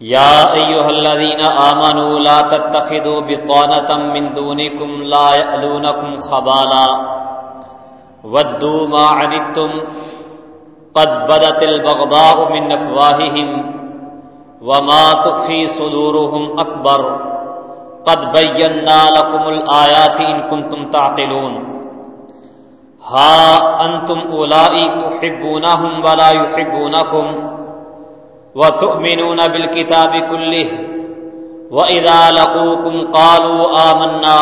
يا أيها الذين آمنوا لا تتخذوا بطانة من دونكم لا يألونكم خبالا ودوا ما عنتم قد بدت البغضاء من أفواههم وما تخفي صدورهم أكبر قد بينا لكم الآيات إن كنتم تعقلون ها أنتم أولئي تحبونهم ولا يحبونكم وتؤمنون بالكتاب كله وإذا لقوكم قالوا آمنا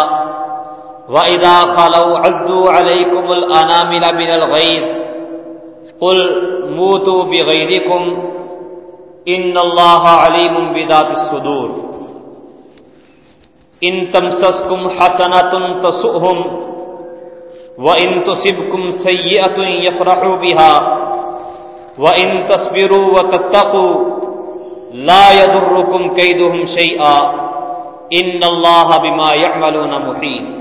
وإذا خلوا عدوا عليكم الأنامل من الغيظ قل موتوا بغيظكم إن الله عليم بذات الصدور إن تمسسكم حسنة تسؤهم وإن تصبكم سيئة يفرحوا بها وَإِن تَصْبِرُوا وَتَتَّقُوا لَا يَضُرُّكُمْ كَيْدُهُمْ شَيْئًا إِنَّ اللَّهَ بِمَا يَعْمَلُونَ مُحِيطٌ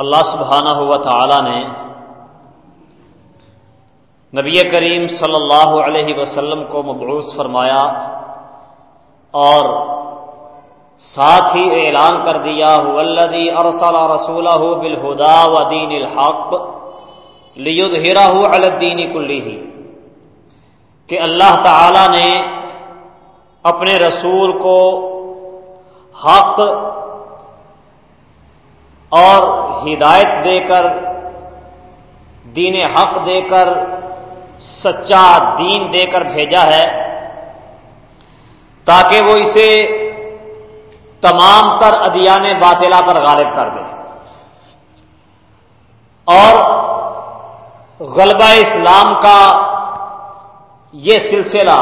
اللہ سبحانہ ہوا تعالی نے نبی کریم صلی اللہ علیہ وسلم کو مبعوث فرمایا اور ساتھ ہی اعلان کر دیا ولدی ارسل رسول بالہدا و دین الحق لید ہیرا الدین کلی کہ اللہ تعالی نے اپنے رسول کو حق اور ہدایت دے کر، دین حق دے کر، سچا دین دے کر بھیجا ہے۔ تاکہ وہ اسے تمام تر ادیان باطلا پر غالب کر دے۔ اور غلبہ اسلام کا یہ سلسلہ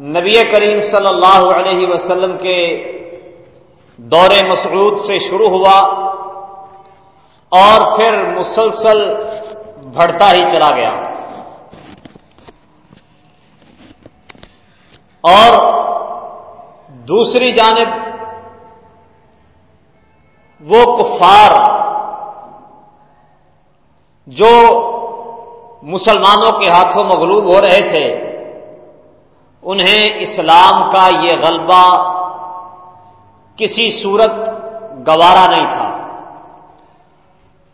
نبی کریم صلی اللہ علیہ وسلم کے دور مسعود سے شروع ہوا اور پھر مسلسل بڑھتا ہی چلا گیا۔ اور دوسری جانب وہ کفار جو مسلمانوں کے ہاتھوں مغلوب ہو رہے تھے، انہیں اسلام کا یہ غلبہ کسی صورت گوارا نہیں تھا۔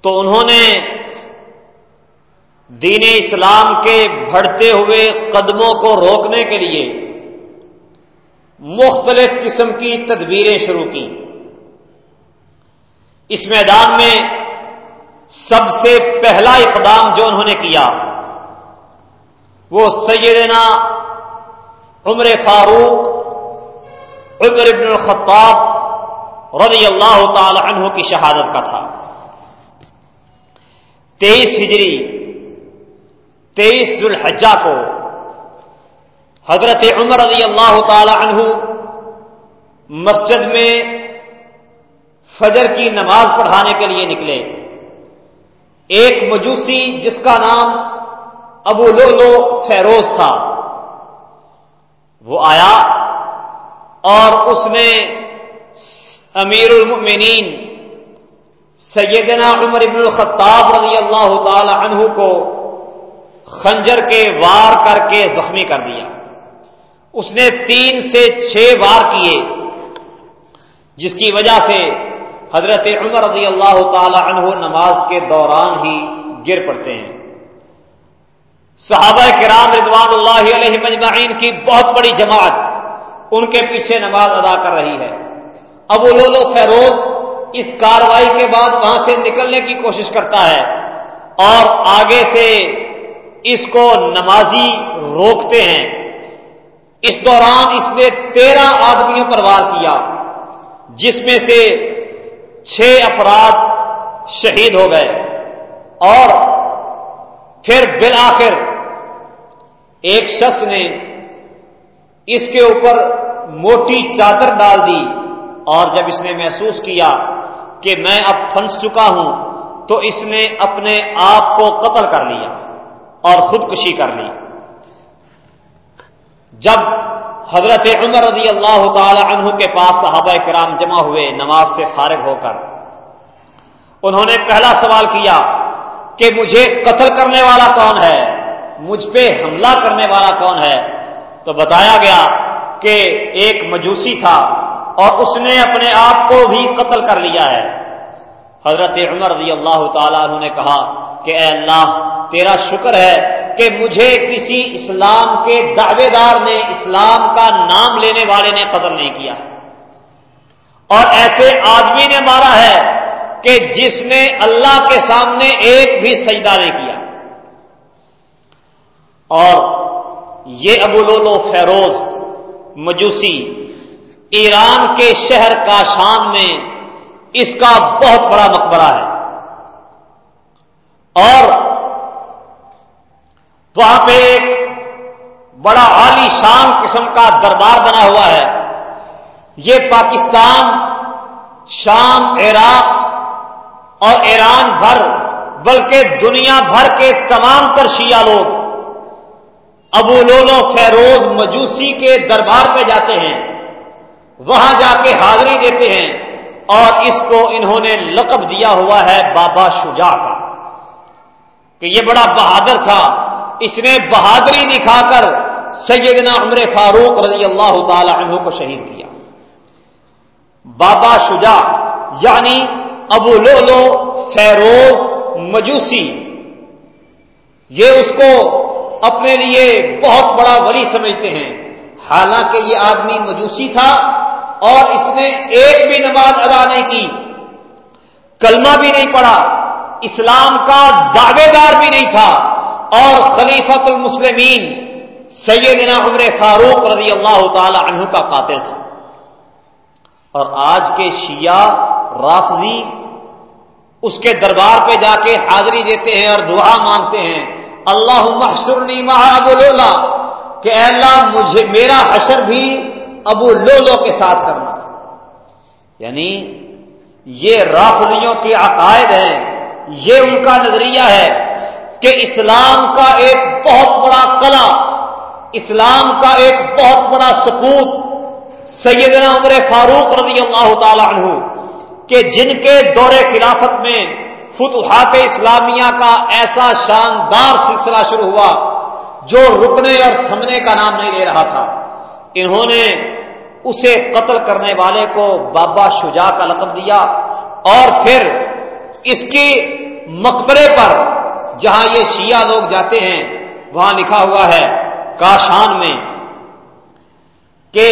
تو انہوں نے دین اسلام کے بڑھتے ہوئے قدموں کو روکنے کے لیے مختلف قسم کی تدبیریں شروع کی۔ اس میدان میں سب سے پہلا اقدام جو انہوں نے کیا، وہ سیدنا عمر فاروق، عمر ابن الخطاب رضی اللہ تعالی عنہ کی شہادت کا تھا۔ تیئیس ہجری، تیئیس ذوالحجہ کو حضرت عمر رضی اللہ تعالی عنہ مسجد میں فجر کی نماز پڑھانے کے لیے نکلے۔ ایک مجوسی جس کا نام ابو لولو فیروز تھا، وہ آیا اور اس نے امیر المؤمنین سیدنا عمر ابن الخطاب رضی اللہ تعالی عنہ کو خنجر کے وار کر کے زخمی کر دیا۔ اس نے تین سے چھ وار کیے، جس کی وجہ سے حضرت عمر رضی اللہ تعالی عنہ نماز کے دوران ہی گر پڑتے ہیں۔ صحابہ کرام رضوان اللہ علیہ مجمعین کی بہت بڑی جماعت ان کے پیچھے نماز ادا کر رہی ہے۔ ابو لولو فیروز اس کاروائی کے بعد وہاں سے نکلنے کی کوشش کرتا ہے اور آگے سے اس کو نمازی روکتے ہیں۔ اس دوران اس نے تیرہ آدمیوں پر وار کیا، جس میں سے چھ افراد شہید ہو گئے۔ اور پھر بالآخر ایک شخص نے اس کے اوپر موٹی چادر ڈال دی، اور جب اس نے محسوس کیا کہ میں اب پھنس چکا ہوں، تو اس نے اپنے آپ کو قتل کر لیا اور خودکشی کر لی۔ جب حضرت عمر رضی اللہ تعالی عنہ کے پاس صحابہ کرام جمع ہوئے، نماز سے فارغ ہو کر، انہوں نے پہلا سوال کیا کہ مجھے قتل کرنے والا کون ہے؟ مجھ پہ حملہ کرنے والا کون ہے؟ تو بتایا گیا کہ ایک مجوسی تھا اور اس نے اپنے آپ کو بھی قتل کر لیا ہے۔ حضرت عمر رضی اللہ تعالیٰ عنہ نے کہا کہ اے اللہ، تیرا شکر ہے کہ مجھے کسی اسلام کے دعوے دار نے، اسلام کا نام لینے والے نے قتل نہیں کیا۔ اور ایسے آدمی نے مارا ہے کہ جس نے اللہ کے سامنے ایک بھی سجدہ نہیں کیا۔ اور یہ ابو لولو فیروز مجوسی ایران کے شہر کاشان میں اس کا بہت بڑا مقبرہ ہے۔ اور وہاں پہ ایک بڑا عالی شان قسم کا دربار بنا ہوا ہے۔ یہ پاکستان، شام، عراق اور ایران بھر، بلکہ دنیا بھر کے تمام تر شیعہ لوگ ابو لولو فیروز مجوسی کے دربار پہ جاتے ہیں۔ وہاں جا کے حاضری دیتے ہیں اور اس کو انہوں نے لقب دیا ہوا ہے بابا شجا کا۔ کہ یہ بڑا بہادر تھا۔ اس نے بہادری دکھا کر سیدنا عمر فاروق رضی اللہ تعالی عنہ کو شہید کیا۔ بابا شجا یعنی ابو لولو فیروز مجوسی، یہ اس کو اپنے لیے بہت بڑا ولی سمجھتے ہیں۔ حالانکہ یہ آدمی مجوسی تھا اور اس نے ایک بھی نماز ادا نہیں کی، کلمہ بھی نہیں پڑھا، اسلام کا دعوے دار بھی نہیں تھا۔ اور خلیفت المسلمین سیدنا عمر فاروق رضی اللہ تعالی عنہ کا قاتل تھا۔ اور آج کے شیعہ رافضی اس کے دربار پہ جا کے حاضری دیتے ہیں اور دعا مانگتے ہیں اللہ محسرنی محبول کہ اے اللہ مجھے، میرا حشر بھی ابو لولو کے ساتھ کرنا۔ یعنی یہ رافضیوں کے عقائد ہیں، یہ ان کا نظریہ ہے۔ کہ اسلام کا ایک بہت بڑا کلا اسلام کا ایک بہت بڑا سپوت سیدنا عمر فاروق رضی اللہ تعالی عنہ کہ جن کے دور خلافت میں فتوحات اسلامیہ کا ایسا شاندار سلسلہ شروع ہوا جو رکنے اور تھمنے کا نام نہیں لے رہا تھا۔ انہوں نے اسے قتل کرنے والے کو بابا شجا کا لقب دیا اور پھر اس کے مقبرے پر جہاں یہ شیعہ لوگ جاتے ہیں، وہاں لکھا ہوا ہے کاشان میں کہ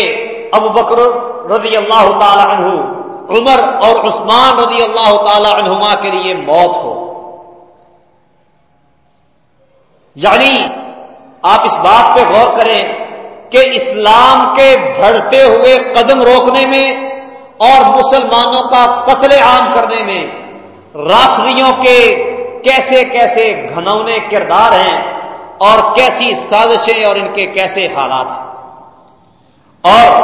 ابو بکر رضی اللہ تعالی عنہ، عمر اور عثمان رضی اللہ تعالی عنہما کے لیے موت ہو۔ یعنی آپ اس بات پہ غور کریں کہ اسلام کے بڑھتے ہوئے قدم روکنے میں اور مسلمانوں کا قتل عام کرنے میں رافضیوں کے کیسے کیسے گھنونے کردار ہیں اور کیسی سازشیں اور ان کے کیسے حالات ہیں۔ اور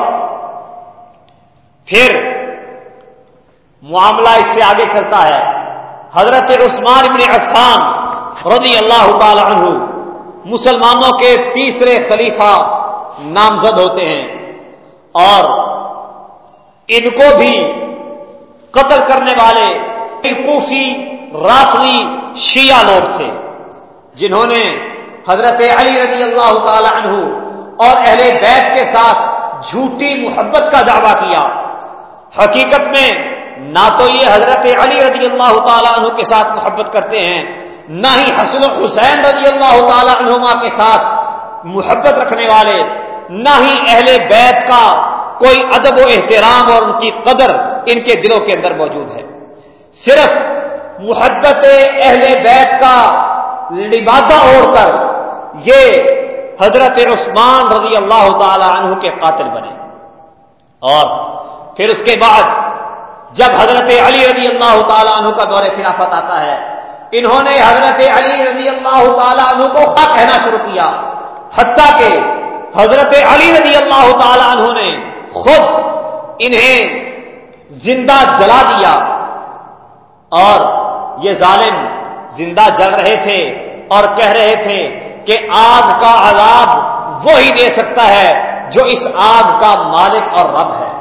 پھر معاملہ اس سے آگے چلتا ہے۔ حضرت عثمان ابن عفان رضی اللہ تعالی عنہ مسلمانوں کے تیسرے خلیفہ نامزد ہوتے ہیں اور ان کو بھی قتل کرنے والے کوفی رافضی شیعہ لوگ تھے، جنہوں نے حضرت علی رضی اللہ تعالی عنہ اور اہل بیت کے ساتھ جھوٹی محبت کا دعویٰ کیا۔ حقیقت میں نہ تو یہ حضرت علی رضی اللہ تعالی عنہ کے ساتھ محبت کرتے ہیں، نہ ہی حسن حسین رضی اللہ تعالی عنہما کے ساتھ محبت رکھنے والے، نہ ہی اہل بیت کا کوئی ادب و احترام اور ان کی قدر ان کے دلوں کے اندر موجود ہے۔ صرف محبت اہل بیت کا لبادہ اوڑھ کر یہ حضرت عثمان رضی اللہ تعالی عنہ کے قاتل بنے۔ اور پھر اس کے بعد جب حضرت علی رضی اللہ تعالی عنہ کا دور خلافت آتا ہے، انہوں نے حضرت علی رضی اللہ تعالی عنہ کو خا کہنا شروع کیا۔ حتیٰ کہ حضرت علی رضی اللہ تعالی عنہ نے خود انہیں زندہ جلا دیا۔ اور یہ ظالم زندہ جل رہے تھے اور کہہ رہے تھے کہ آگ کا عذاب وہی دے سکتا ہے جو اس آگ کا مالک اور رب ہے۔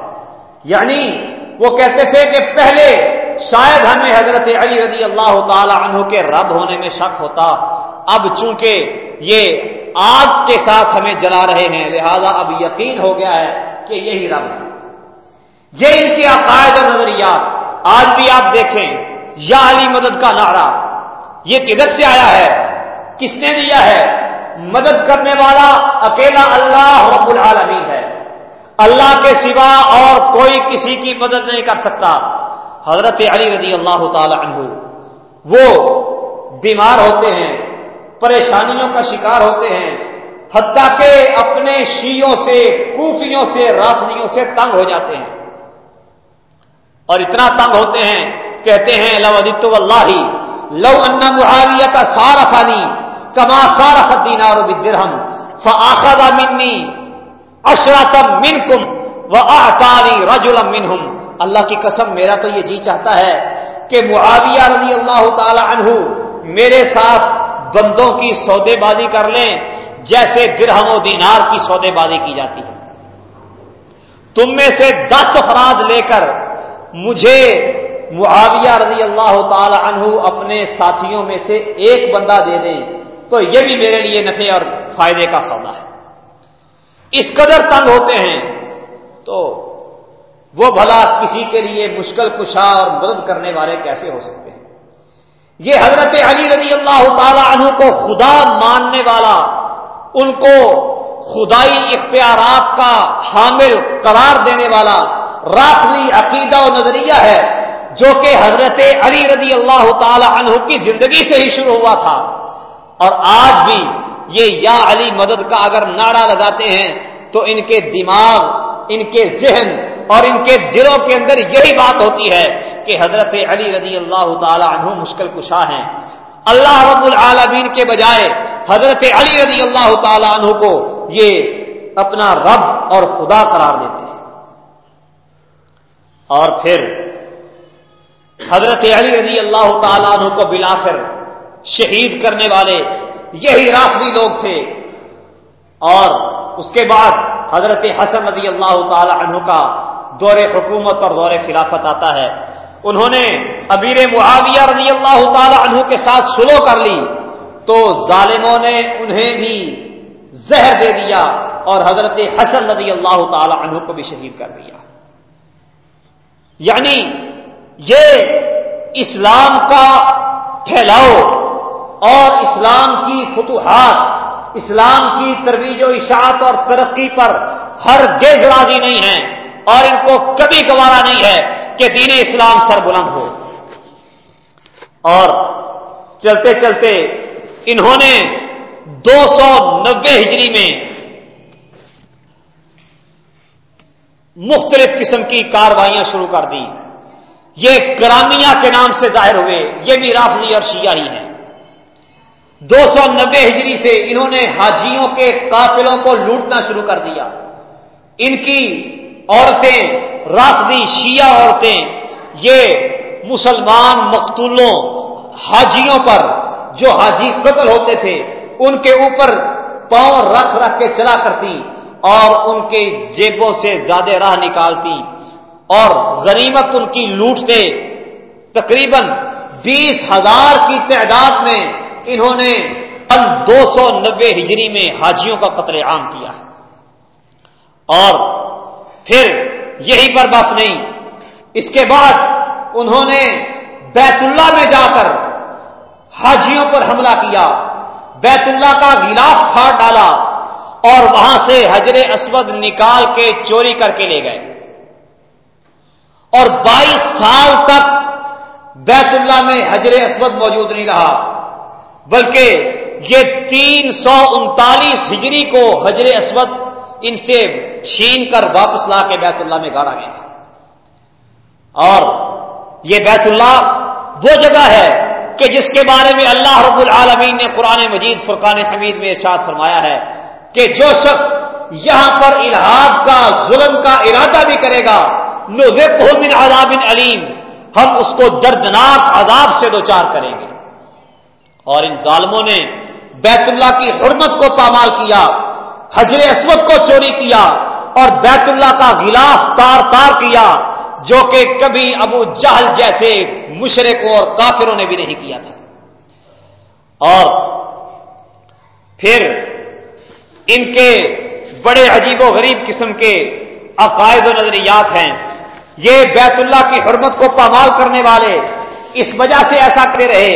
یعنی وہ کہتے تھے کہ پہلے شاید ہمیں حضرت علی رضی اللہ تعالی عنہ کے رب ہونے میں شک ہوتا۔ اب چونکہ یہ آگ کے ساتھ ہمیں جلا رہے ہیں، لہذا اب یقین ہو گیا ہے کہ یہی رب ہے۔ یہ ان کے عقائد اور نظریات آج بھی آپ دیکھیں۔ یا علی مدد کا نعرہ۔ یہ کدھر سے آیا ہے؟ کس نے دیا ہے؟ مدد کرنے والا اکیلا اللہ رب العالمین ہے۔ اللہ کے سوا اور کوئی کسی کی مدد نہیں کر سکتا۔ حضرت علی رضی اللہ تعالی عنہ۔ وہ بیمار ہوتے ہیں، پریشانیوں کا شکار ہوتے ہیں، حتیٰ کہ اپنے شیوں سے، کوفیوں سے، رافضیوں سے تنگ ہو جاتے ہیں۔ اور اتنا تنگ ہوتے ہیں کہتے ہیں، لو ادت اللہ لو ان معاویہ کا سارا فانی کما سارا فدین اور بدرہم فآخذ منی اشراتم من کم و آتانی رجولم منہم۔ اللہ کی قسم، میرا تو یہ جی چاہتا ہے کہ معاویہ رضی اللہ تعالی عنہ میرے ساتھ بندوں کی سودے بازی کر لیں، جیسے درہم و دینار کی سودے بازی کی جاتی ہے۔ تم میں سے دس افراد لے کر مجھے معاویہ رضی اللہ تعالی عنہ اپنے ساتھیوں میں سے ایک بندہ دے دیں تو یہ بھی میرے لیے نفع اور فائدے کا سودا ہے۔ اس قدر تنگ ہوتے ہیں تو وہ بھلا کسی کے لیے مشکل کشا اور مدد کرنے والے کیسے ہو سکتے ہیں؟ یہ حضرت علی رضی اللہ تعالی عنہ کو خدا ماننے والا، ان کو خدائی اختیارات کا حامل قرار دینے والا رافضی عقیدہ و نظریہ ہے۔ جو کہ حضرت علی رضی اللہ تعالی عنہ کی زندگی سے ہی شروع ہوا تھا۔ اور آج بھی یہ یا علی مدد کا اگر نعرہ لگاتے ہیں تو ان کے دماغ، ان کے ذہن اور ان کے دلوں کے اندر یہی بات ہوتی ہے کہ حضرت علی رضی اللہ تعالی عنہ مشکل کشا ہیں۔ اللہ رب العالمین کے بجائے حضرت علی رضی اللہ تعالی عنہ کو یہ اپنا رب اور خدا قرار دیتے ہیں۔ اور پھر حضرت علی رضی اللہ تعالیٰ عنہ کو بلا کر شہید کرنے والے یہی رافضی لوگ تھے۔ اور اس کے بعد حضرت حسن رضی اللہ تعالی عنہ کا دور حکومت اور دور خلافت آتا ہے۔ انہوں نے ابیر معاویہ رضی اللہ تعالی عنہ کے ساتھ سلو کر لی۔ تو ظالموں نے انہیں بھی زہر دے دیا اور حضرت حسن رضی اللہ تعالی عنہ کو بھی شہید کر دیا۔ یعنی یہ اسلام کا پھیلاؤ اور اسلام کی فتوحات، اسلام کی ترویج و اشاعت اور ترقی پر ہر گیز راضی نہیں ہے اور ان کو کبھی گوارا نہیں ہے کہ دین اسلام سر بلند ہو۔ اور چلتے چلتے انہوں نے دو سو نبے ہجری میں مختلف قسم کی کاروائیاں شروع کر دی یہ کرامیہ کے نام سے ظاہر ہوئے، یہ بھی رافضی اور شیعہ ہی ہیں۔ دو سو نبے ہجری سے انہوں نے حاجیوں کے قافلوں کو لوٹنا شروع کر دیا۔ ان کی عورتیں، رافضی شیعہ عورتیں، یہ مسلمان مقتولوں، حاجیوں پر جو حاجی قتل ہوتے تھے، ان کے اوپر پاؤں رکھ رکھ کے چلا کرتی اور ان کے جیبوں سے زیادہ راہ نکالتی۔ اور غنیمت ان کی لوٹتے تقریباً بیس ہزار کی تعداد میں انہوں نے ان دو سو نبے ہجری میں حاجیوں کا قتل عام کیا اور پھر یہی پر بس نہیں، اس کے بعد انہوں نے بیت اللہ میں جا کر حاجیوں پر حملہ کیا، بیت اللہ کا غلاف پھاڑ ڈالا اور وہاں سے حجر اسود نکال کے چوری کر کے لے گئے۔ اور بائیس سال تک بیت اللہ میں حجر اسود موجود نہیں رہا، بلکہ یہ تین سو انتالیس ہجری کو حجر اسود ان سے چھین کر واپس لا کے بیت اللہ میں گاڑا گیا۔ اور یہ بیت اللہ وہ جگہ ہے کہ جس کے بارے میں اللہ رب العالمین نے قرآن مجید فرقان حمید میں ارشاد فرمایا ہے کہ جو شخص یہاں پر الحاد کا، ظلم کا ارادہ بھی کرے گا من عذاب علیم۔ ہم اس کو دردناک عذاب سے دوچار کریں گے۔ اور ان ظالموں نے بیت اللہ کی حرمت کو پامال کیا، حجر اسود کو چوری کیا اور بیت اللہ کا غلاف تار تار کیا، جو کہ کبھی ابو جہل جیسے مشرقوں اور کافروں نے بھی نہیں کیا تھا۔ اور پھر ان کے بڑے عجیب و غریب قسم کے عقائد و نظریات ہیں۔ یہ بیت اللہ کی حرمت کو پامال کرنے والے اس وجہ سے ایسا کرتے رہے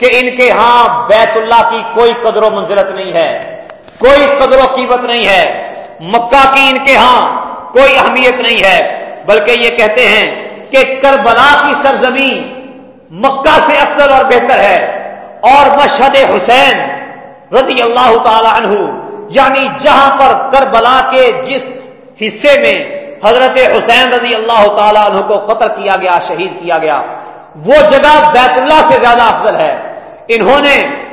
کہ ان کے ہاں بیت اللہ کی کوئی قدر و منزلت نہیں ہے، کوئی قدر و قیمت نہیں ہے۔ مکہ کی ان کے ہاں کوئی اہمیت نہیں ہے، بلکہ یہ کہتے ہیں کہ کربلا کی سرزمین مکہ سے افضل اور بہتر ہے۔ اور مشہد حسین رضی اللہ تعالی عنہ یعنی جہاں پر کربلا کے جس حصے میں حضرت حسین رضی اللہ تعالی عنہ کو قتل کیا گیا، شہید کیا گیا۔ وہ جگہ بیت اللہ سے زیادہ افضل ہے۔ انہوں نے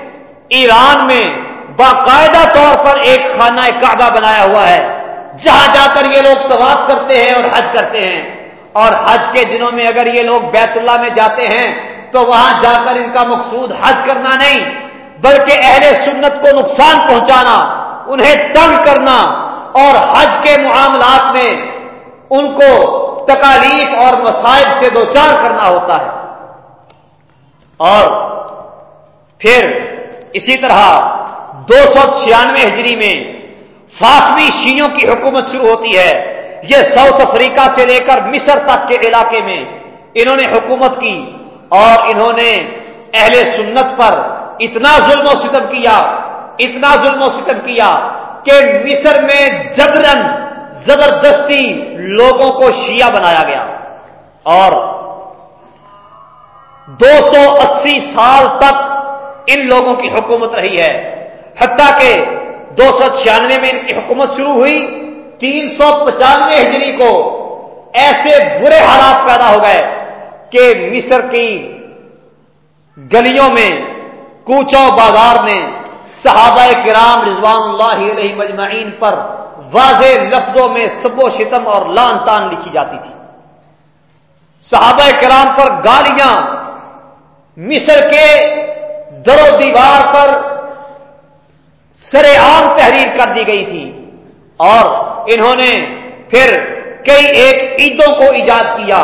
ایران میں باقاعدہ طور پر ایک خانہ کعبہ بنایا ہوا ہے، جہاں جا کر یہ لوگ طواف کرتے ہیں اور حج کرتے ہیں۔ اور حج کے دنوں میں اگر یہ لوگ بیت اللہ میں جاتے ہیں، تو وہاں جا کر ان کا مقصود حج کرنا نہیں، بلکہ اہل سنت کو نقصان پہنچانا، انہیں تنگ کرنا اور حج کے معاملات میں ان کو تکالیف اور مسائب سے دو چار کرنا ہوتا ہے۔ اور پھر اسی طرح دو سو چھیانوے ہجری میں فاطمی شیوں کی حکومت شروع ہوتی ہے۔ یہ ساؤتھ افریقہ سے لے کر مصر تک کے علاقے میں انہوں نے حکومت کی اور انہوں نے اہل سنت پر اتنا ظلم و ستم کیا، اتنا ظلم و ستم کیا کہ مصر میں جبرن زبردستی لوگوں کو شیعہ بنایا گیا اور دو سو اسی سال تک ان لوگوں کی حکومت رہی ہے۔ حتیٰ کہ دو سو چھیانوے میں ان کی حکومت شروع ہوئی، تین سو پچانوے ہجری کو ایسے برے حالات پیدا ہو گئے کہ مصر کی گلیوں میں کوچو بازار میں صحابہ کرام رضوان اللہ علیہ مجمعین پر واضح لفظوں میں سب و شتم اور لان تان لکھی جاتی تھی۔ صحابہ کرام پر گالیاں، مصر کے در و دیوار پر سر عام تحریر کر دی گئی تھی اور انہوں نے پھر کئی ایک عیدوں کو ایجاد کیا۔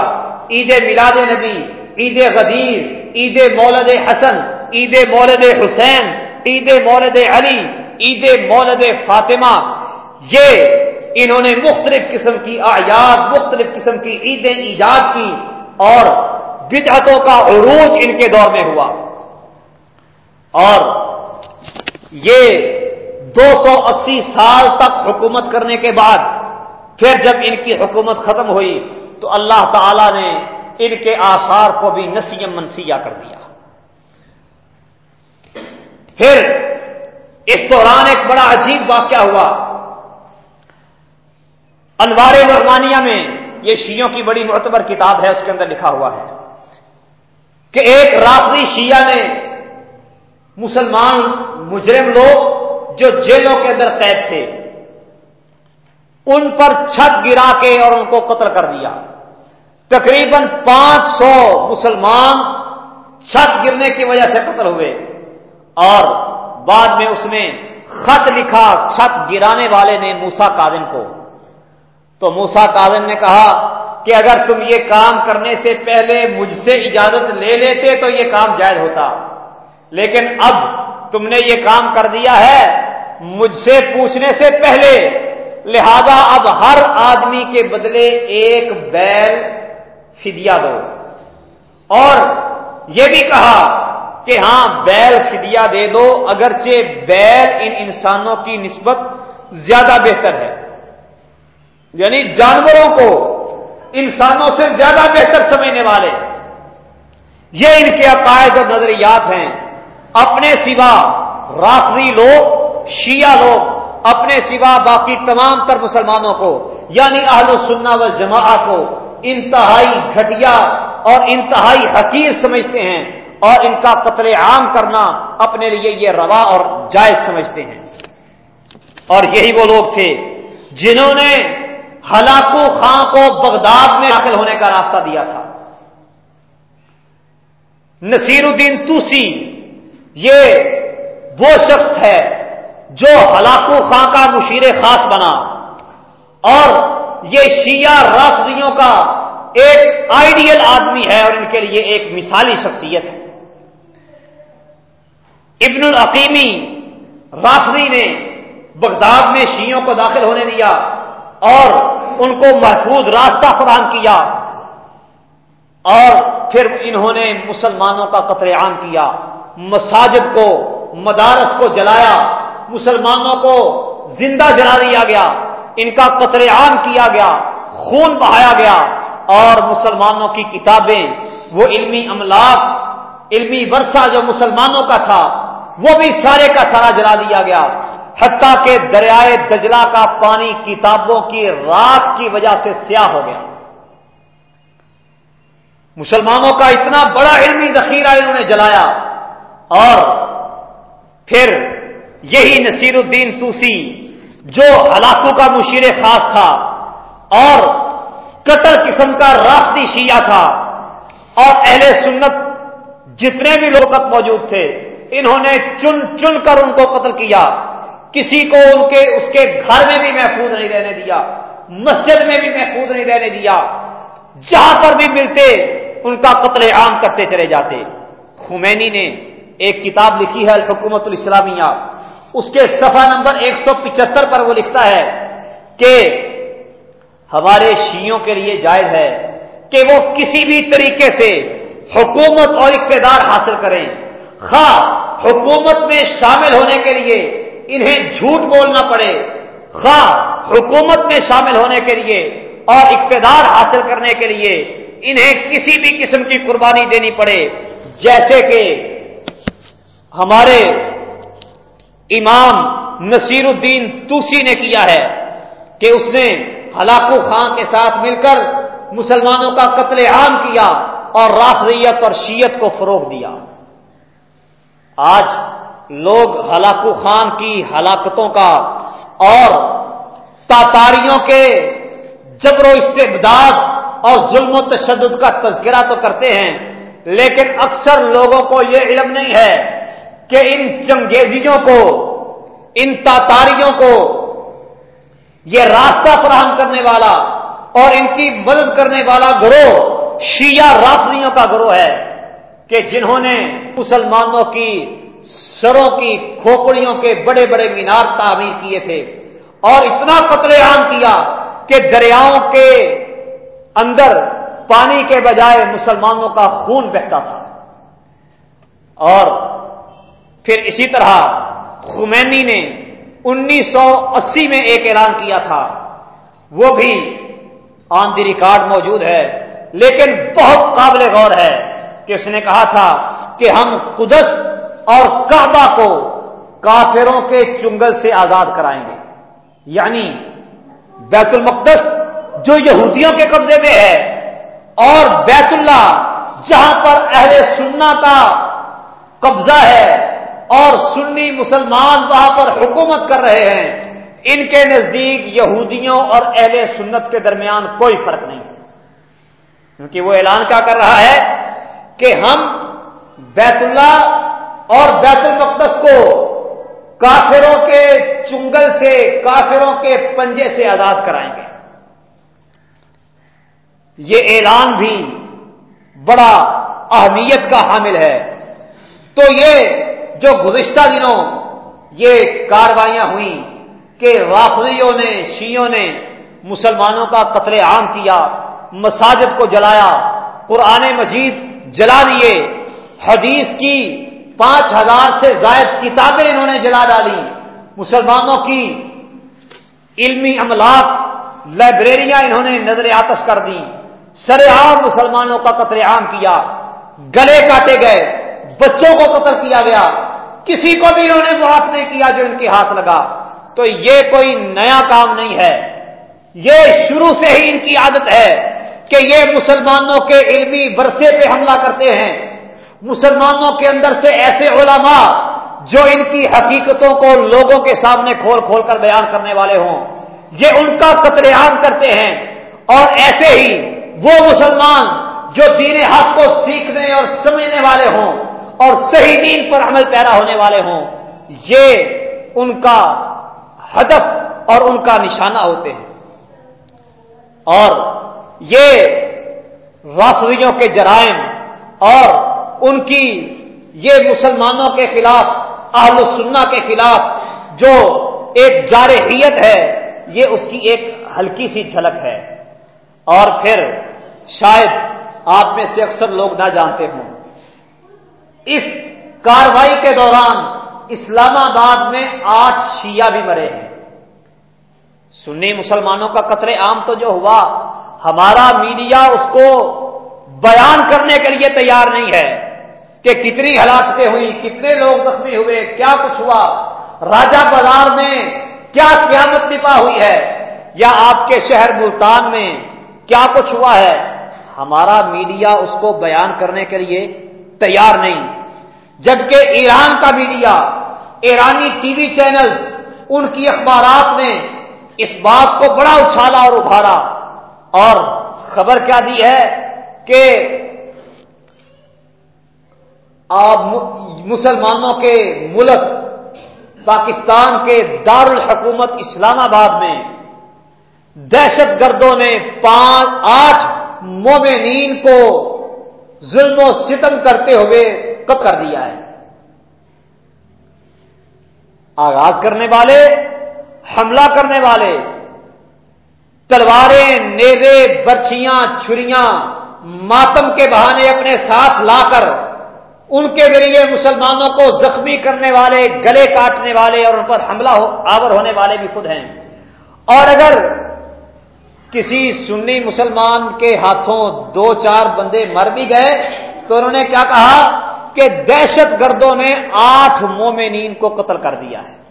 عید میلاد نبی، عید غدیر، عید مولد حسن، عید مولد حسین، عید مولد علی، عید مولد فاطمہ یہ انہوں نے مختلف قسم کی آیات مختلف قسم کی عیدیں ایجاد کی اور بدعتوں کا عروج ان کے دور میں ہوا۔ اور یہ دو سو اسی سال تک حکومت کرنے کے بعد پھر جب ان کی حکومت ختم ہوئی تو اللہ تعالی نے ان کے آثار کو بھی نسیم منسیہ کر دیا۔ پھر اس دوران ایک بڑا عجیب واقعہ ہوا۔ انوار نعمانیہ میں یہ شیوں کی بڑی معتبر کتاب ہے، اس کے اندر لکھا ہوا ہے کہ ایک رافضی شیعہ نے مسلمان، مجرم لوگ جو جیلوں کے اندر قید تھے، ان پر چھت گرا کے اور ان کو قتل کر دیا۔ تقریباً پانچ سو مسلمان چھت گرنے کی وجہ سے قتل ہوئے اور بعد میں اس نے خط لکھا، چھت گرانے والے نے موسا کاظم کو۔ تو موسا کاظم نے کہا کہ اگر تم یہ کام کرنے سے پہلے مجھ سے اجازت لے لیتے تو یہ کام جائز ہوتا۔ لیکن اب تم نے یہ کام کر دیا ہے مجھ سے پوچھنے سے پہلے۔ لہذا اب ہر آدمی کے بدلے ایک بیل فدیا دو۔ اور یہ بھی کہا کہ ہاں بیل فدیا دے دو، اگرچہ بیل ان انسانوں کی نسبت زیادہ بہتر ہے۔ یعنی جانوروں کو انسانوں سے زیادہ بہتر سمجھنے والے۔ یہ ان کے عقائد اور نظریات ہیں۔ اپنے سوا رافضی لوگ، شیعہ لوگ، اپنے سوا باقی تمام تر مسلمانوں کو یعنی اہل السنہ و جماع کو انتہائی گھٹیا اور انتہائی حقیر سمجھتے ہیں اور ان کا قتل عام کرنا اپنے لیے یہ روا اور جائز سمجھتے ہیں۔ اور یہی وہ لوگ تھے جنہوں نے ہلاکو خاں کو بغداد میں داخل ہونے کا راستہ دیا تھا۔ نصیر الدین توسی، یہ وہ شخص ہے جو ہلاکو خاں کا مشیر خاص بنا۔ اور یہ شیعہ رافضیوں کا ایک آئیڈیل آدمی ہے اور ان کے لیے ایک مثالی شخصیت ہے۔ ابن العقیمی رافضی نے بغداد میں شیعوں کو داخل ہونے دیا۔ اور ان کو محفوظ راستہ فراہم کیا اور پھر انہوں نے مسلمانوں کا قطر عام کیا مساجد کو، مدارس کو جلایا، مسلمانوں کو زندہ جلا دیا گیا، ان کا قطر عام کیا گیا، خون بہایا گیا اور مسلمانوں کی کتابیں، وہ علمی املاک، علمی ورثہ جو مسلمانوں کا تھا، وہ بھی سارے کا سارا جلا دیا گیا۔ حتیٰ کہ دریائے دجلہ کا پانی کتابوں کی راک کی وجہ سے سیاہ ہو گیا۔ مسلمانوں کا اتنا بڑا علمی ذخیرہ انہوں نے جلایا اور پھر یہی نصیر الدین توسی جو ہلاکوں کا مشیر خاص تھا اور کٹر قسم کا رافتی شیعہ تھا اور اہل سنت جتنے بھی لوگ موجود تھے، انہوں نے چن چن کر ان کو قتل کیا۔ کسی کو ان کے اس کے گھر میں بھی محفوظ نہیں رہنے دیا، مسجد میں بھی محفوظ نہیں رہنے دیا، جہاں پر بھی ملتے، ان کا قتل عام کرتے چلے جاتے۔ خمینی نے ایک کتاب لکھی ہے الحکومت الاسلامیہ، اس کے صفحہ نمبر ایک سو پچہتر پر وہ لکھتا ہے کہ ہمارے شیوں کے لیے جائز ہے کہ وہ کسی بھی طریقے سے حکومت اور اقتدار حاصل کریں۔ خواہ حکومت میں شامل ہونے کے لیے انہیں جھوٹ بولنا پڑے۔ خواہ حکومت میں شامل ہونے کے لیے اور اقتدار حاصل کرنے کے لیے انہیں کسی بھی قسم کی قربانی دینی پڑے۔ جیسے کہ ہمارے امام نصیر الدین توسی نے کیا ہے کہ اس نے ہلاکو خان کے ساتھ مل کر مسلمانوں کا قتل عام کیا اور رافضیت اور شیت کو فروغ دیا۔ آج لوگ ہلاکو خان کی ہلاکتوں کا اور تاتاریوں کے جبر و استبداد اور ظلم و تشدد کا تذکرہ تو کرتے ہیں، لیکن اکثر لوگوں کو یہ علم نہیں ہے کہ ان چنگیزیوں کو، ان تاتاریوں کو یہ راستہ فراہم کرنے والا اور ان کی مدد کرنے والا گروہ شیعہ رافضیوں کا گروہ ہے کہ جنہوں نے مسلمانوں کی سروں کی کھوپڑیوں کے بڑے بڑے مینار تعمیر کیے تھے اور اتنا قتل عام کیا کہ دریاؤں کے اندر پانی کے بجائے مسلمانوں کا خون بہتا تھا۔ اور پھر اسی طرح خمینی نے انیس سو اسی میں ایک اعلان کیا تھا۔ وہ بھی آن دی ریکارڈ موجود ہے، لیکن بہت قابل غور ہے کہ اس نے کہا تھا کہ ہم قدس اور کعبہ کو کافروں کے چنگل سے آزاد کرائیں گے۔ یعنی بیت المقدس جو یہودیوں کے قبضے میں ہے اور بیت اللہ جہاں پر اہل سننا کا قبضہ ہے اور سنی مسلمان وہاں پر حکومت کر رہے ہیں، ان کے نزدیک یہودیوں اور اہل سنت کے درمیان کوئی فرق نہیں۔ کیونکہ وہ اعلان کیا کر رہا ہے کہ ہم بیت اللہ اور بیت المقدس کو کافروں کے چنگل سے، کافروں کے پنجے سے آزاد کرائیں گے۔ یہ اعلان بھی بڑا اہمیت کا حامل ہے۔ تو یہ جو گزشتہ دنوں یہ کاروائیاں ہوئیں کہ رافضیوں نے شیوں نے مسلمانوں کا قتل عام کیا، مساجد کو جلایا، قرآن مجید جلا دیے، حدیث کی پانچ ہزار سے زائد کتابیں انہوں نے جلا ڈالی مسلمانوں کی علمی املاک لائبریریاں انہوں نے نظر آتش کر دی سر عام مسلمانوں کا قتل عام کیا، گلے کاٹے گئے، بچوں کو قتل کیا گیا، کسی کو بھی انہوں نے معاف نہیں کیا جو ان کے ہاتھ لگا۔ تو یہ کوئی نیا کام نہیں ہے۔ یہ شروع سے ہی ان کی عادت ہے کہ یہ مسلمانوں کے علمی ورثے پہ حملہ کرتے ہیں۔ مسلمانوں کے اندر سے ایسے علماء جو ان کی حقیقتوں کو لوگوں کے سامنے کھول کھول کر بیان کرنے والے ہوں۔ یہ ان کا قتل عام کرتے ہیں۔ اور ایسے ہی وہ مسلمان جو دین حق کو سیکھنے اور سمجھنے والے ہوں اور صحیح دین پر عمل پیرا ہونے والے ہوں، یہ ان کا ہدف اور ان کا نشانہ ہوتے ہیں۔ اور یہ رافضیوں کے جرائم اور ان کی یہ مسلمانوں کے خلاف، اہل السنہ کے خلاف جو ایک جارحیت ہے، یہ اس کی ایک ہلکی سی جھلک ہے۔ اور پھر شاید آپ میں سے اکثر لوگ نہ جانتے ہوں۔ اس کاروائی کے دوران اسلام آباد میں آٹھ شیعہ بھی مرے ہیں۔ سنی مسلمانوں کا قطر عام تو جو ہوا، ہمارا میڈیا اس کو بیان کرنے کے لیے تیار نہیں ہے کہ کتنی ہلاکتیں ہوئی کتنے لوگ زخمی ہوئے، کیا کچھ ہوا راجا بازار میں کیا قیامت نپا ہوئی ہے، یا آپ کے شہر ملتان میں کیا کچھ ہوا ہے؟ ہمارا میڈیا اس کو بیان کرنے کے لیے تیار نہیں۔ جبکہ ایران کا میڈیا، ایرانی ٹی وی چینلز، ان کی اخبارات نے اس بات کو بڑا اچھالا اور ابھارا۔ اور خبر کیا دی ہے؟ کہ آپ مسلمانوں کے ملک پاکستان کے دارالحکومت اسلام آباد میں دہشت گردوں نے پانچ آٹھ مومنین کو ظلم و ستم کرتے ہوئے کب کر دیا ہے۔ آغاز کرنے والے، حملہ کرنے والے، تلواریں، نیزے، برچیاں، چھریاں ماتم کے بہانے اپنے ساتھ لا کر ان کے ذریعے مسلمانوں کو زخمی کرنے والے، گلے کاٹنے والے اور ان پر حملہ آور ہونے والے بھی خود ہیں۔ اور اگر کسی سنی مسلمان کے ہاتھوں دو چار بندے مر بھی گئے، تو انہوں نے کیا کہا کہ دہشت گردوں نے آٹھ مومنین کو قتل کر دیا ہے۔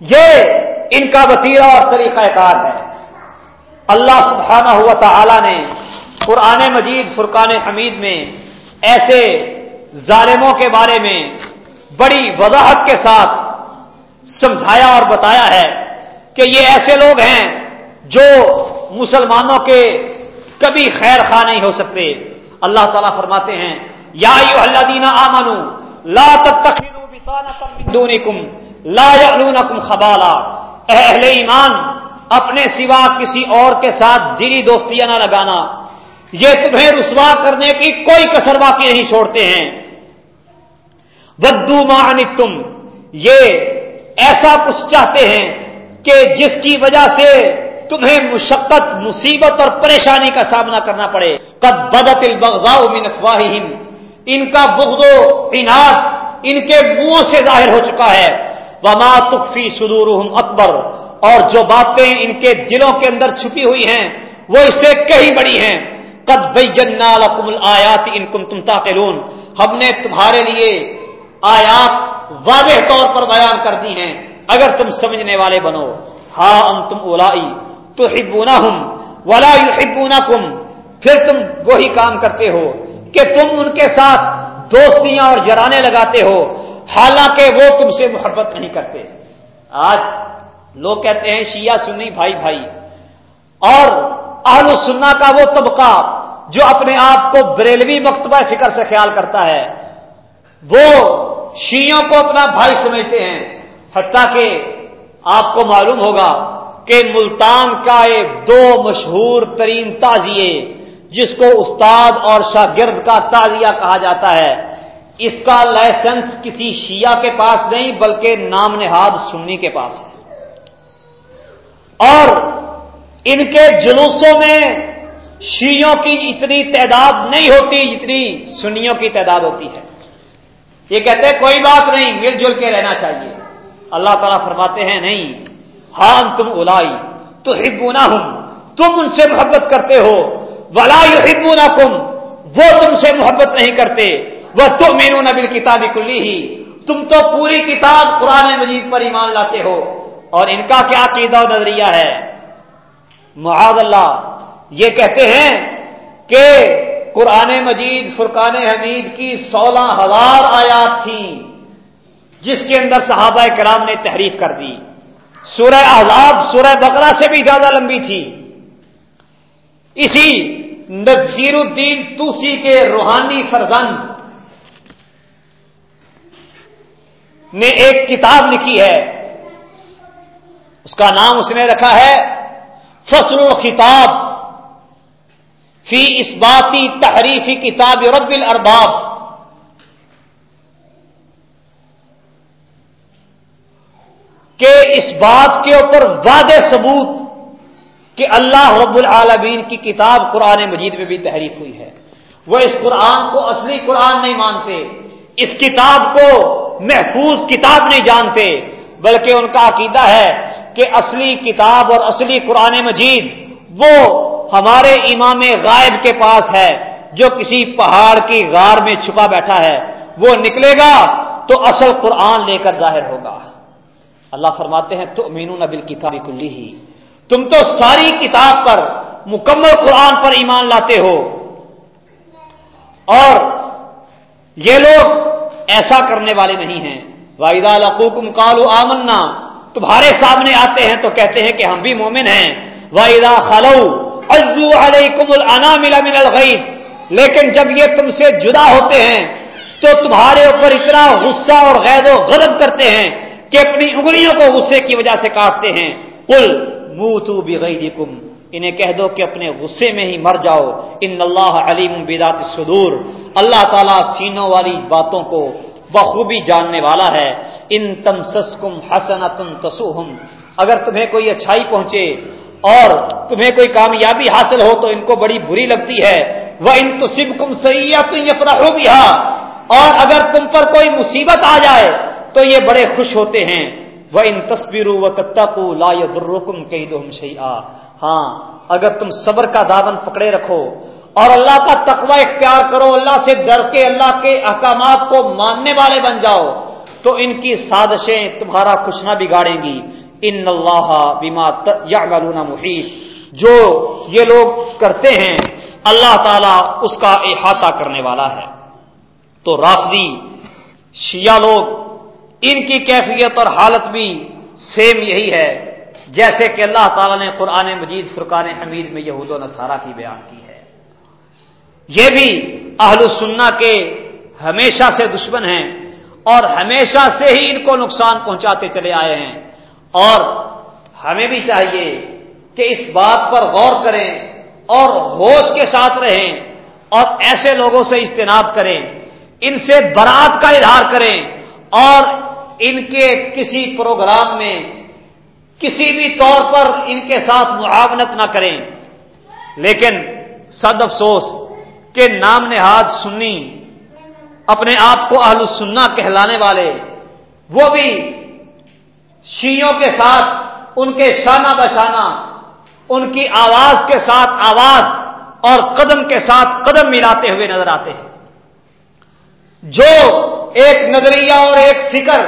یہ ان کا وطیرہ اور طریقہ کار ہے۔ اللہ سبحانہ ہوا تعالی نے قرآن مجید، فرقان حمید میں ایسے ظالموں کے بارے میں بڑی وضاحت کے ساتھ سمجھایا اور بتایا ہے کہ یہ ایسے لوگ ہیں جو مسلمانوں کے کبھی خیر خواہ نہیں ہو سکتے۔ اللہ تعالیٰ فرماتے ہیں، یا اللہ دینا آمانو لا تخم لا کم خبالا۔ اہل ایمان اپنے سوا کسی اور کے ساتھ دلی دوستیاں نہ لگانا۔ یہ تمہیں رسوا کرنے کی کوئی کسر باقی نہیں چھوڑتے ہیں۔ ودو معنی تم یہ ایسا کچھ چاہتے ہیں کہ جس کی وجہ سے تمہیں مشقت، مصیبت اور پریشانی کا سامنا کرنا پڑے۔ قد بدت البغضاء من افواہہم ان کا بغض و اناد ان کے منہوں سے ظاہر ہو چکا ہے۔ وما تخفی صدورہم اکبر اور جو باتیں ان کے دلوں کے اندر چھپی ہوئی ہیں، وہ اس سے کہیں بڑی ہیں۔ قد بیجنا لکم الآیات ان کن تم تاقلون ہم نے تمہارے لیے آیات واضح طور پر بیان کر دی ہیں۔ اگر تم سمجھنے والے بنو ہاں ام تم اولائی تو ہبونا ہم ولا کم پھر تم وہی کام کرتے ہو کہ تم ان کے ساتھ دوستیاں اور جرانے لگاتے ہو، حالانکہ وہ تم سے محبت نہیں کرتے۔ آج لوگ کہتے ہیں شیعہ سنی بھائی بھائی۔ اور اہل سننا کا وہ طبقہ جو اپنے آپ کو بریلوی مکتبہ فکر سے خیال کرتا ہے، وہ شیوں کو اپنا بھائی سمجھتے ہیں۔ حتیٰ کہ آپ کو معلوم ہوگا کہ ملتان کا ایک دو مشہور ترین تازیے، جس کو استاد اور شاگرد کا تازیہ کہا جاتا ہے، اس کا لائسنس کسی شیعہ کے پاس نہیں، بلکہ نام نہاد سنی کے پاس ہے۔ اور ان کے جلوسوں میں شیوں کی اتنی تعداد نہیں ہوتی جتنی سنیوں کی تعداد ہوتی ہے۔ یہ کہتے ہیں کوئی بات نہیں، مل جل کے رہنا چاہیے۔ اللہ تعالیٰ فرماتے ہیں، نہیں ہاں تم الائی تو ہبونا ہوں تم ان سے محبت کرتے ہو۔ ولا ہبونا کم وہ تم سے محبت نہیں کرتے۔ وہ تو مینو نبل کتابی کلی ہی، تم تو پوری کتاب قرآن مجید پر ایمان لاتے ہو۔ اور ان کا کیا عقیدہ و نظریہ ہے؟ معاذ اللہ، یہ کہتے ہیں کہ قرآن مجید، فرقان حمید کی سولہ ہزار آیات تھیں، جس کے اندر صحابہ کرام نے تحریف کر دی۔ سورہ احزاب، سورہ بقرہ سے بھی زیادہ لمبی تھی۔ اسی نذیر الدین توسی کے روحانی فرزند نے ایک کتاب لکھی ہے۔ اس کا نام اس نے رکھا ہے فصل الخطاب فی اس باتی تحریفی کتاب رب الارباب کہ اس بات کے اوپر وعدے ثبوت کہ اللہ رب العالمین کی کتاب قرآن مجید میں بھی تحریف ہوئی ہے۔ وہ اس قرآن کو اصلی قرآن نہیں مانتے، اس کتاب کو محفوظ کتاب نہیں جانتے، بلکہ ان کا عقیدہ ہے کہ اصلی کتاب اور اصلی قرآن مجید وہ ہمارے امام غائب کے پاس ہے، جو کسی پہاڑ کی غار میں چھپا بیٹھا ہے۔ وہ نکلے گا تو اصل قرآن لے کر ظاہر ہوگا۔ اللہ فرماتے ہیں تو امین نبل کتابی کلی ہی تم تو ساری کتاب پر مکمل قرآن پر ایمان لاتے ہو۔ اور یہ لوگ ایسا کرنے والے نہیں ہیں۔ واحدہ لقوکم کالو آمنا تمہارے سامنے آتے ہیں تو کہتے ہیں کہ ہم بھی مومن ہیں۔ واحدہ خلو ازو علیکم النا ملا من الغید لیکن جب یہ تم سے جدا ہوتے ہیں، تو تمہارے اوپر اتنا غصہ اور غید و غضب کرتے ہیں کہ اپنی انگلیوں کو غصے کی وجہ سے کاٹتے ہیں۔ کل منہ تو بھی انہیں کہہ دو کہ اپنے غصے میں ہی مر جاؤ۔ ان اللہ علیم بدات صدور اللہ تعالیٰ سینوں والی باتوں کو بخوبی جاننے والا ہے۔ ان تم سسکم حسن تم اگر تمہیں کوئی اچھائی پہنچے اور تمہیں کوئی کامیابی حاصل ہو تو ان کو بڑی بری لگتی ہے۔ وہ ان تو سب کم سیاح اور اگر تم پر کوئی مصیبت آ جائے تو یہ بڑے خوش ہوتے ہیں۔ وہ ان تصویروں و تتقو لا درکم کہی دو ہاں اگر تم صبر کا دامن پکڑے رکھو اور اللہ کا تقوی اختیار کرو، اللہ سے ڈر کے، اللہ کے احکامات کو ماننے والے بن جاؤ، تو ان کی سازشیں تمہارا کچھ نہ بگاڑیں گی۔ ان اللہ بیما یا محیط۔ جو یہ لوگ کرتے ہیں، اللہ تعالی اس کا احاطہ کرنے والا ہے۔ تو رافدی شیعہ لوگ، ان کی کیفیت اور حالت بھی سیم یہی ہے۔ جیسے کہ اللہ تعالیٰ نے قرآن مجید، فرقان حمید میں یہود و نصارہ کی بیان کی۔ ہے یہ بھی اہل السنہ کے ہمیشہ سے دشمن ہیں اور ہمیشہ سے ہی ان کو نقصان پہنچاتے چلے آئے ہیں اور ہمیں بھی چاہیے کہ اس بات پر غور کریں اور ہوش کے ساتھ رہیں اور ایسے لوگوں سے اجتناب کریں، ان سے برات کا اظہار کریں اور ان کے کسی پروگرام میں کسی بھی طور پر ان کے ساتھ معاونت نہ کریں۔ لیکن سد افسوس کہ نام نہاد سنی، اپنے آپ کو اہل سننا کہلانے والے، وہ بھی شیوں کے ساتھ، ان کے شانہ بشانہ ان کی آواز کے ساتھ آواز اور قدم کے ساتھ قدم ملاتے ہوئے نظر آتے ہیں۔ جو ایک نظریہ اور ایک فکر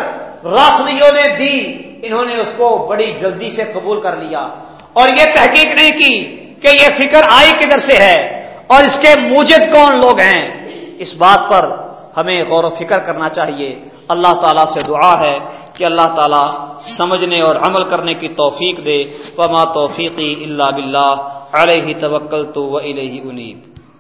رافضیوں نے دی، انہوں نے اس کو بڑی جلدی سے قبول کر لیا۔ اور یہ تحقیق نہیں کی کہ یہ فکر آئی کدھر سے ہے۔ اور اس کے موجد کون لوگ ہیں؟ اس بات پر ہمیں غور و فکر کرنا چاہیے۔ اللہ تعالیٰ سے دعا ہے کہ اللہ تعالیٰ سمجھنے اور عمل کرنے کی توفیق دے۔ وما توفیقی اللہ بلّہ علیہ توکل تو و انیب